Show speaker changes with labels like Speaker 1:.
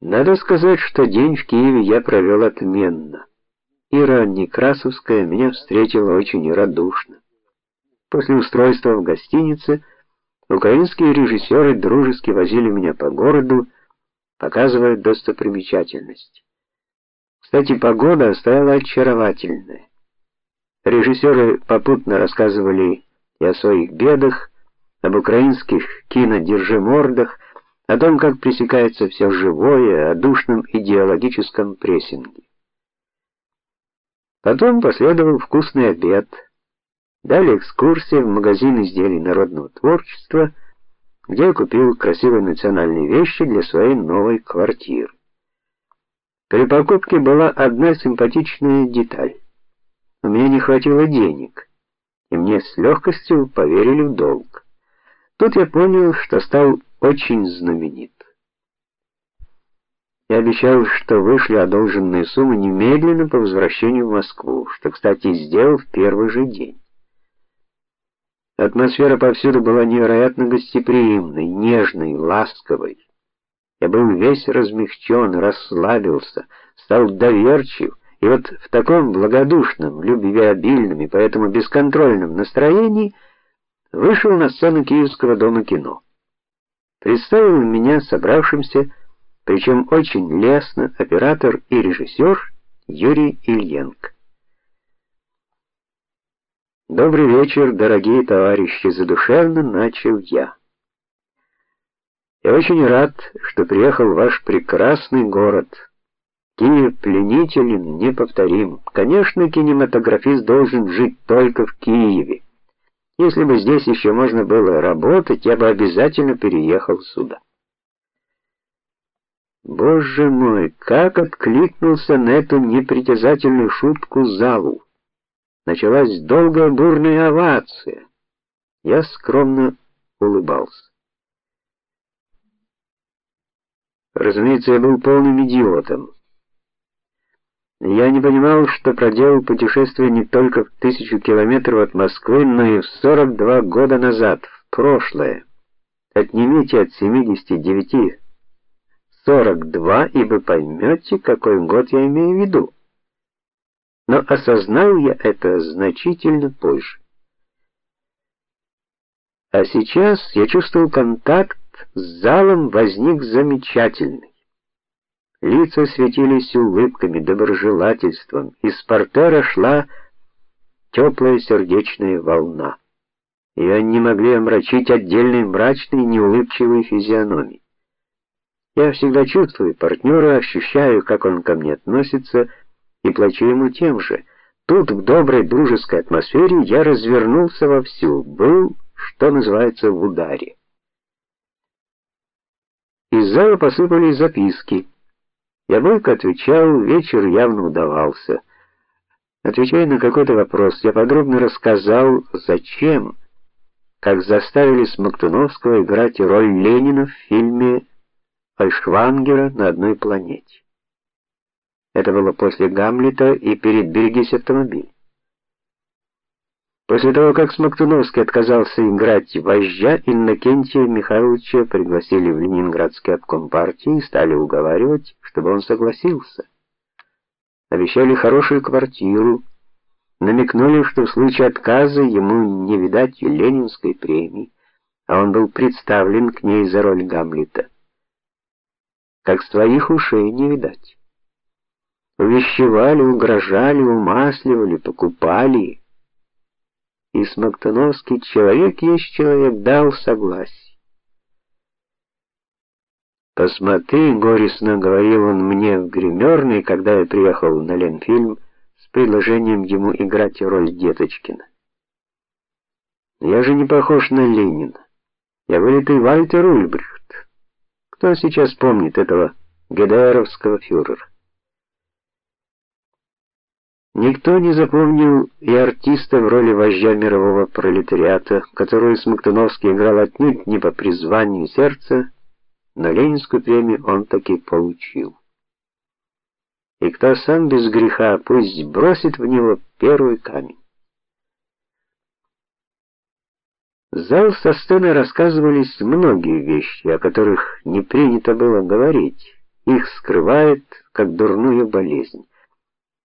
Speaker 1: Надо сказать, что день в Киеве я провел отменно. Ира Некрасовская меня встретила очень радушно. После устройства в гостинице украинские режиссеры дружески возили меня по городу, показывая достопримечательности. Кстати, погода стояла очаровательная. Режиссеры попутно рассказывали и о своих бедах, об украинских кинодержимордах, о том, как пресекается все живое, о душном идеологическом прессинге. Потом последовал вкусный обед. Далее экскурсия в магазин изделий народного творчества, где я купил красивые национальные вещи для своей новой квартиры. При покупке была одна симпатичная деталь. У меня не хватило денег, и мне с легкостью поверили в долг. Тут я понял, что стал очень знаменит. Я обещал, что вышлю одолженные суммы немедленно по возвращению в Москву, что, кстати, сделал в первый же день. Атмосфера повсюду была невероятно гостеприимной, нежной, ласковой. Я был весь размягчен, расслабился, стал доверчив, и вот в таком благодушном, любвеобильном и поэтому бесконтрольном настроении вышел на сцену Киевского дома кино. Представил меня собравшимся, причем очень лестно, оператор и режиссер Юрий Ильенко. Добрый вечер, дорогие товарищи, задушевно начал я. Я очень рад, что приехал в ваш прекрасный город. Киев пленителен, неповторим. Конечно, кинематографист должен жить только в Киеве. Если бы здесь еще можно было работать, я бы обязательно переехал сюда. Боже мой, как откликнулся на эту непритязательную шутку залу. Началась долгая бурная овация. Я скромно улыбался. Разумеется, я был полным идиотом. Я не понимал, что проделал путешествие не только в тысячу километров от Москвы, но и в 42 года назад, в прошлое. Отнимите от 79 42, и вы поймете, какой год я имею в виду. Но осознал я это значительно позже. А сейчас я чувствовал контакт с залом возник замечательный. Лица светились улыбками, доброжелательством, из портера шла теплая сердечная волна. Ее не могли омрачить отдельные мрачные, неулыбчивые физиономии. Я всегда чувствую партнера, ощущаю, как он ко мне относится, и плачу ему тем же. Тут в доброй дружеской атмосфере я развернулся вовсю, был, что называется, в ударе. Из зала посыпались записки. Я бойко отвечал, вечер явно удавался. Отвечая на какой-то вопрос, я подробно рассказал, зачем, как заставили Смоктуновского играть роль Ленина в фильме Фальшвангера на одной планете. Это было после Гамлета и перед «Берегись автомобиль». После того, как Смоктуновский отказался играть вождя, Иннокентия Михайловича пригласили в Ленинградский обком партии и стали уговаривать, чтобы он согласился. Обещали хорошую квартиру, намекнули, что в случае отказа ему не видать Ленинской премии, а он был представлен к ней за роль Гамлета. Как своих ушей не видать. Увещевали, угрожали, умасливали, покупали и Смоктуновский человек есть человек дал согласие. Посмотри, горестно говорил он мне в гримерной, когда я приехал на Ленфильм с предложением ему играть роль Деточкина. Я же не похож на Ленина. Я вылитый Вальтер Ульбрихт. Кто сейчас помнит этого гедеровского фюрера? Никто не запомнил и артиста в роли вождя мирового пролетариата, которую Смоктуновский играл отнюдь не по призванию сердца, но Ленинскую премию он таки получил. И кто сам без греха, пусть бросит в него первый камень. Зал со сцены рассказывались многие вещи, о которых не принято было говорить их скрывает, как дурную болезнь.